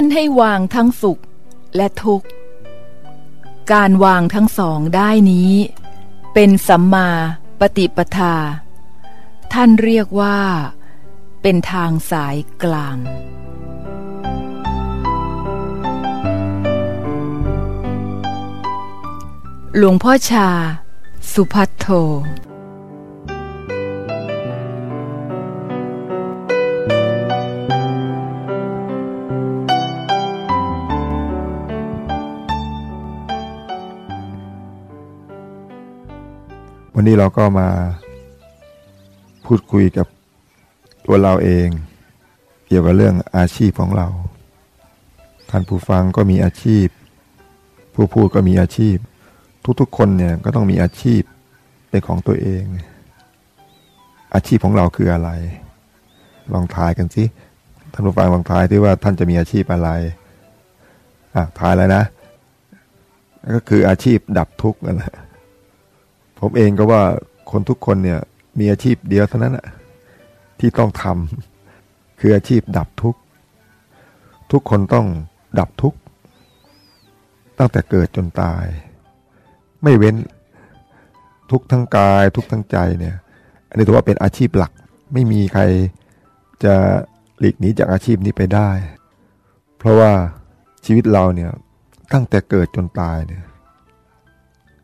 านให้วางทั้งสุขและทุกข์ การวางทั้งสองได้นี้ เป็นสัมมาปฏิปทา ท่านเรียกว่า เป็นทางสายกลางหลวงพ่อชา สุพัทโท วันนี้เราก็มาพูดคุยกับตัวเราเอง เกี่ยวกับเรื่องอาชีพของเรา ท่านผู้ฟังก็มีอาชีพ ผู้พูดก็มีอาชีพ ทุกๆคนเนี่ยก็ต้องมีอาชีพเป็นของตัวเอง อาชีพของเราคืออะไร ลองทายกันสิท่านผู้ฟังลองทายที่ว่าท่านจะมีอาชีพอะไรอะทายแล้วนะ ก็คืออาชีพดับทุกข์นั่นแหละ ผมเองก็ว่าคนทุกคนเนี่ยมีอาชีพเดียวเท่านั้นแหะที่ต้องทำคืออาชีพดับทุกข์ ทุกคนต้องดับทุกข์ ตั้งแต่เกิดจนตาย ไม่เว้นทุกทั้งกายทุกทั้งใจเนี่ย อันนี้ถือว่าเป็นอาชีพหลัก ไม่มีใครจะหลีกหนีจากอาชีพนี้ไปได้ เพราะว่าชีวิตเราเนี่ยตั้งแต่เกิดจนตายเนี่ย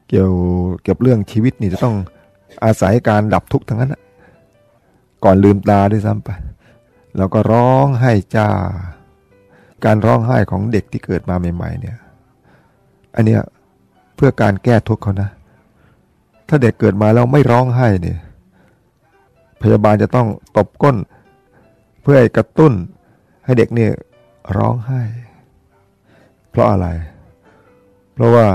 เกี่ยวเกี่ยวเรื่องชีวิตนี่จะต้องอาศัยการดับทุกข์ทั้งนั้นก่อนลืมตาด้วยซ้ำไปเราก็ร้องไห้จ้า การร้องไห้ของเด็กที่เกิดมาใหม่ๆเนี่ย อันเนี้ยเพื่อการแก้ทุกข์เขานะ ถ้าเด็กเกิดมาแล้วไม่ร้องไห้เนี่ยพยาบาลจะต้องตบก้น เพื่อกระตุ้น ให้เด็กเนี่ยร้องไห้ เพราะอะไร เพราะว่า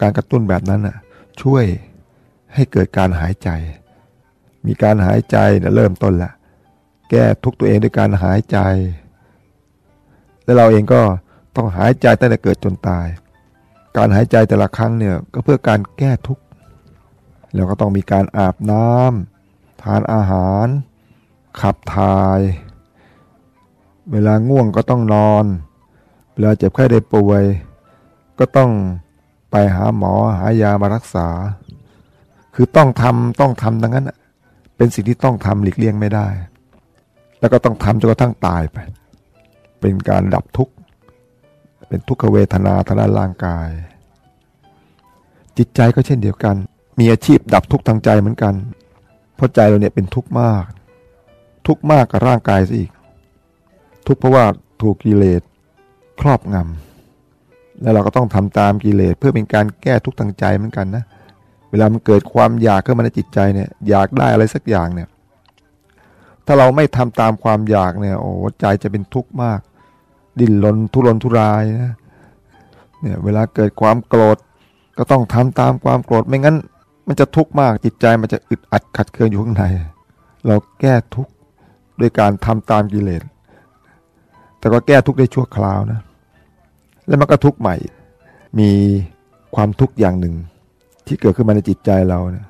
การกระตุ้นแบบนั้นน่ะช่วยให้เกิดการหายใจ มีการหายใจนี่ยเริ่มต้นละแก้ทุกตัวเองด้วยการหายใจ แล้วเราเองก็ต้องหายใจตั้งแต่เกิดจนตาย การหายใจแต่ละครั้งเนี่ยก็เพื่อการแก้ทุกข์แล้วก็ต้องมีการอาบน้ำทานอาหาร ขับถ่าย เวลาง่วงก็ต้องนอน เวลาเจ็บไข้ได้ป่วย ก็ต้อง ไปหาหมอหายามารักษา คือต้องทำต้องทำดังนั้นเป็นสิ่งที่ต้องทำหลีกเลี่ยงไม่ได้ แล้วก็ต้องทำจนกระทั่งตายไป เป็นการดับทุกข์ เป็นทุกขเวทนาทางด้านร่างกาย จิตใจก็เช่นเดียวกัน มีอาชีพดับทุกข์ทางใจเหมือนกันเพราะใจเราเนี่ยเป็นทุกข์มาก ทุกข์มากกับร่างกายซะอีก ทุกข์เพราะว่าถูกกิเลสครอบงำ แล้วเราก็ต้องทำตามกิเลสเพื่อเป็นการแก้ทุกข์ทางใจเหมือนกันนะเวลามันเกิดความอยากขึ้นมาในจิตใจเนี่ย อยากได้อะไรสักอย่างเนี่ย ถ้าเราไม่ทำตามความอยากเนี่ย โอ้ใจจะเป็นทุกข์มาก ดิ้นรนทุรนทุรายนะเนี่ยเวลาเกิดความโกรธ ก็ต้องทำตามความโกรธไม่งั้น มันจะทุกข์มากจิตใจมันจะอึดอัดขัดเคืองอยู่ข้างในเราแก้ทุกข์ด้วยการทำตามกิเลสแต่ก็แก้ทุกข์ได้ชั่วคราวนะ แล้วมันก็ทุกข์ใหม่ มีความทุกข์อย่างหนึ่ง ที่เกิดขึ้นมาในจิตใจเราเนี่ย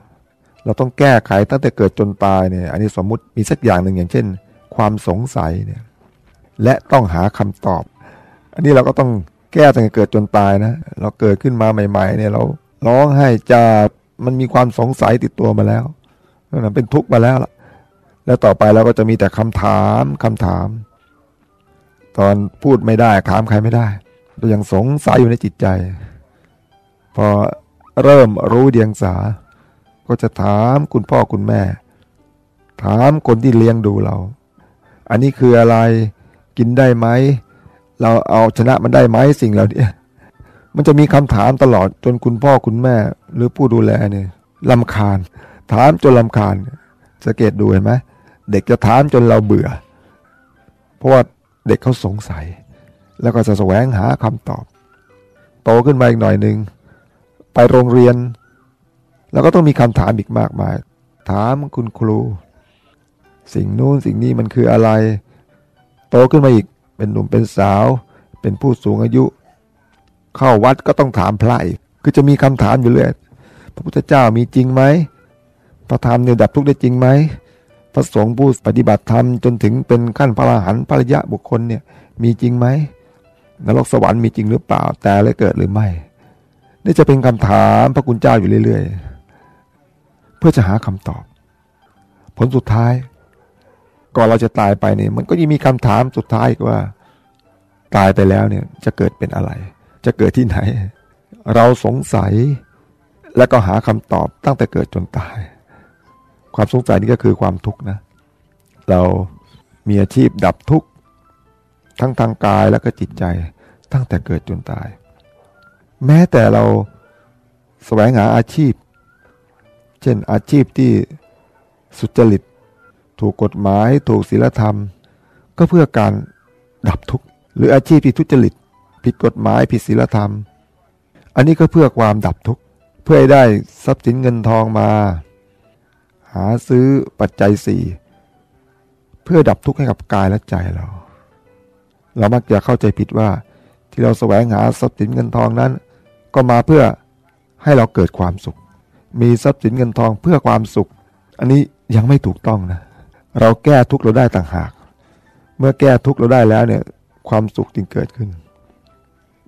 เราต้องแก้ไขตั้งแต่เกิดจนตายเนี่ยอันนี้สมมุติมีสักอย่างหนึ่งอย่างเช่น ความสงสัยเนี่ยและต้องหาคำตอบ อันนี้เราก็ต้องแก้ตั้งแต่เกิดจนตายนะเราเกิดขึ้นมาใหม่ๆเนี่ยเราร้องไห้จะมันมีความสงสัยติดตัวมาแล้วนั่นเป็นทุกข์มาแล้วล่ะแล้วต่อไปเราก็จะมีแต่คำถามคำถาม ตอนพูดไม่ได้ถามใครไม่ได้ ก็ยังสงสัยอยู่ในจิตใจ พอเริ่มรู้เดียงสา ก็จะถามคุณพ่อคุณแม่ ถามคนที่เลี้ยงดูเรา อันนี้คืออะไรกินได้ไหม เราเอาชนะมันได้ไหมสิ่งเหล่านี้มันจะมีคำถามตลอดจนคุณพ่อคุณแม่ หรือผู้ดูแลเนี่ยลำคาญ ถามจนลำคาญสังเกตดูเห็นไหมเด็กจะถามจนเราเบื่อ เพราะว่าเด็กเขาสงสัย แล้วก็จะแสวงหาคำตอบ โตขึ้นมาอีกหน่อยหนึ่งไปโรงเรียน แล้วก็ต้องมีคำถามอีกมากมาย ถามคุณครู สิ่งนู้นสิ่งนี้มันคืออะไร โตขึ้นมาอีกเป็นหนุ่มเป็นสาว เป็นผู้สูงอายุ เข้าวัดก็ต้องถามพระอีกคือจะมีคำถามอยู่เรื่อยพระพุทธเจ้ามีจริงไหมพระธรรมเนี่ยดับทุกข์ได้จริงไหมพระสงฆ์ผู้ปฏิบัติธรรมจนถึงเป็นขั้นพระอรหันต์พระยะบุคคลเนี่ยมีจริงไหม นรกสวรรค์มีจริงหรือเปล่า แต่เลยเกิดหรือไม่ นี่จะเป็นคำถามพระคุณเจ้าอยู่เรื่อย ๆ เพื่อจะหาคำตอบ ผลสุดท้าย ก่อนเราจะตายไปเนี่ย มันก็ยังมีคำถามสุดท้ายอีกว่า ตายไปแล้วเนี่ย จะเกิดเป็นอะไร จะเกิดที่ไหน เราสงสัยและก็หาคำตอบตั้งแต่เกิดจนตาย ความสงสัยนี่ก็คือความทุกข์นะ เรามีอาชีพดับทุกข์ ทั้งทางกายและก็จิตใจตั้งแต่เกิดจนตาย แม้แต่เราแสวงหาอาชีพ เช่นอาชีพที่สุจริต ถูกกฎหมาย ถูกศีลธรรม ก็เพื่อการดับทุกข์หรืออาชีพที่ทุจริต ผิดกฎหมายผิดศีลธรรม อันนี้ก็เพื่อความดับทุกข์เพื่อให้ได้ทรัพย์สินเงินทองมา หาซื้อปัจจัยสี่เพื่อดับทุกข์ให้กับกายและใจเรา เรามักจะเข้าใจผิดว่า ที่เราแสวงหาทรัพย์สินเงินทองนั้น ก็มาเพื่อให้เราเกิดความสุข มีทรัพย์สินเงินทองเพื่อความสุข อันนี้ยังไม่ถูกต้องนะ เราแก้ทุกข์เราได้ต่างหาก เมื่อแก้ทุกข์เราได้แล้วเนี่ยความสุขจึงเกิดขึ้น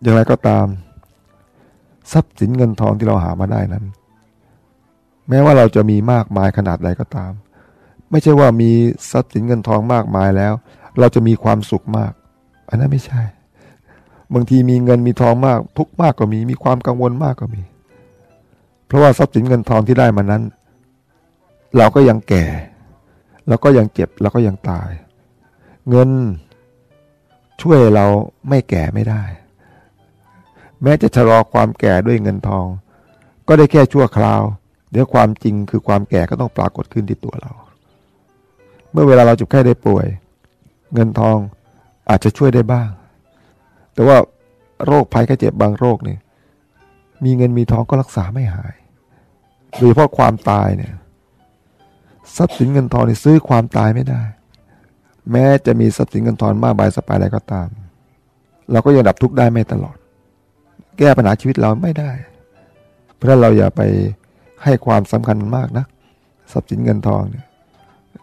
อย่างไรก็ตาม ทรัพย์สินเงินทองที่เราหามาได้นั้น แม้ว่าเราจะมีมากมายขนาดใดก็ตาม ไม่ใช่ว่ามีทรัพย์สินเงินทองมากมายแล้ว เราจะมีความสุขมาก อันนั้นไม่ใช่ บางทีมีเงินมีทองมาก ทุกมากก็มี มีความกังวลมากก็มี เพราะว่าทรัพย์สินเงินทองที่ได้มานั้น เราก็ยังแก่ เราก็ยังเจ็บ เราก็ยังตาย เงินช่วยเราไม่แก่ไม่ได้ แม้จะชะลอความแก่ด้วยเงินทอง ก็ได้แค่ชั่วคราว เดี๋ยวความจริงคือความแก่ก็ต้องปรากฏขึ้นที่ตัวเรา เมื่อเวลาเราจ็บไข้ได้ป่วย เงินทอง อาจจะช่วยได้บ้าง แต่ว่าโรคภัยแค่เจ็บบางโรคเนี่ย มีเงินมีทองก็รักษาไม่หายโดยเฉพาะความตายเนี่ยทรัพย์สินเงินทองนี่ซื้อความตายไม่ได้ แม้จะมีทรัพย์สินเงินทองมากมายสปายอะไรก็ตาม เราก็ยังดับทุกข์ได้ไม่ตลอด แก้ปัญหาชีวิตเราไม่ได้ เพราะเราอย่าไปให้ความสำคัญมากนะทรัพย์สินเงินทองเนี่ย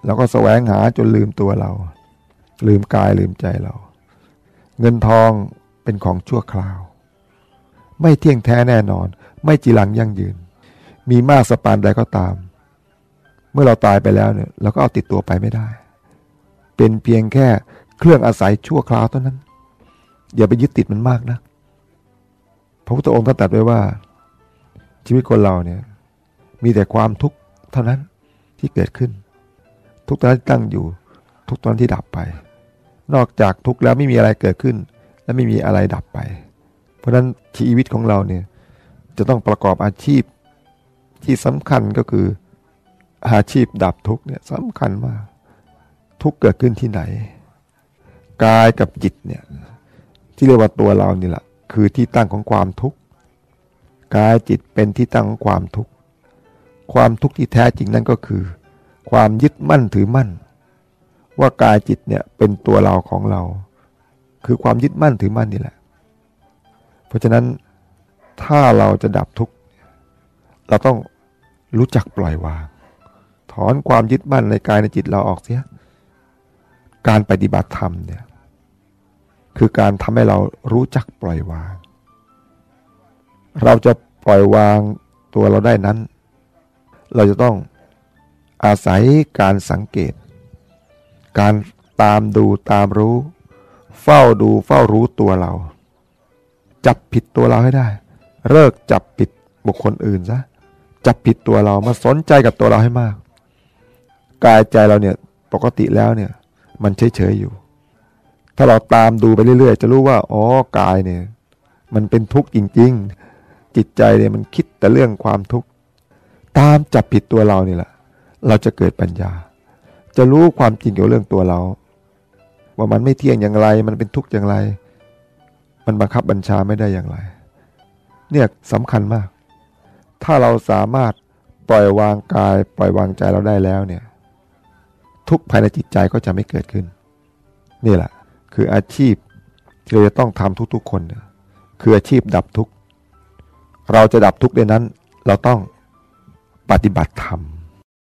เราก็แสวงหาจนลืมตัวเรา ลืมกายลืมใจเรา เงินทองเป็นของชั่วคราว ไม่เที่ยงแท้แน่นอน ไม่จีรังยั่งยืน มีมากสปานใดก็ตาม เมื่อเราตายไปแล้วเนี่ยเราก็เอาติดตัวไปไม่ได้ เป็นเพียงแค่เครื่องอาศัยชั่วคราวเท่านั้น อย่าไปยึดติดมันมากนะพระพุทธองค์ท่านตรัสไว้ว่า ชีวิตคนเราเนี่ยมีแต่ความทุกข์เท่านั้นที่เกิดขึ้น ทุกตอนที่ตั้งอยู่ ทุกตอนที่ดับไป นอกจากทุกข์แล้วไม่มีอะไรเกิดขึ้น และไม่มีอะไรดับไป เพราะฉะนั้นชีวิตของเราเนี่ยจะต้องประกอบอาชีพที่สำคัญก็คืออาชีพดับทุกข์เนี่ยสำคัญมากทุกข์เกิดขึ้นที่ไหนกายกับจิตเนี่ยที่เรียกว่าตัวเรานี่แหละคือที่ตั้งของความทุกข์กายจิตเป็นที่ตั้งของความทุกข์ความทุกข์ที่แท้จริงนั่นก็คือ ความยึดมั่นถือมั่น ว่ากายจิตเนี่ยเป็นตัวเราของเรา คือความยึดมั่นถือมั่นนี่แหละ เพราะฉะนั้นถ้าเราจะดับทุกข์เราต้องรู้จักปล่อยวาง ถอนความยึดมั่นในกายในจิตเราออกเสีย การปฏิบัติธรรมเนี่ยคือการทำให้เรารู้จักปล่อยวาง เราจะปล่อยวางตัวเราได้นั้น เราจะต้องอาศัยการสังเกต การตามดูตามรู้ เฝ้าดูเฝ้ารู้ตัวเรา จับผิดตัวเราให้ได้ เลิกจับผิดบุคคลอื่นซะจับผิดตัวเรามาสนใจกับตัวเราให้มาก กายใจเราเนี่ยปกติแล้วเนี่ย มันเฉยเฉยอยู่ ถ้าเราตามดูไปเรื่อยๆ จะรู้ว่าอ๋อกายเนี่ย มันเป็นทุกข์จริง ๆ จิตใจเนี่ยมันคิดแต่เรื่องความทุกข์ตามจับผิดตัวเรานี่แหละ เราจะเกิดปัญญา จะรู้ความจริงเกี่ยวเรื่องตัวเรา ว่ามันไม่เที่ยงอย่างไร มันเป็นทุกข์อย่างไร มันบังคับบัญชาไม่ได้อย่างไร เนี่ยสำคัญมาก ถ้าเราสามารถปล่อยวางกาย ปล่อยวางใจเราได้แล้วเนี่ย ทุกภายในจิตใจก็จะไม่เกิดขึ้น นี่แหละ คืออาชีพที่เราจะต้องทำทุกๆคน คืออาชีพดับทุกข์เราจะดับทุกข์ในนั้น เราต้องปฏิบัติธรรม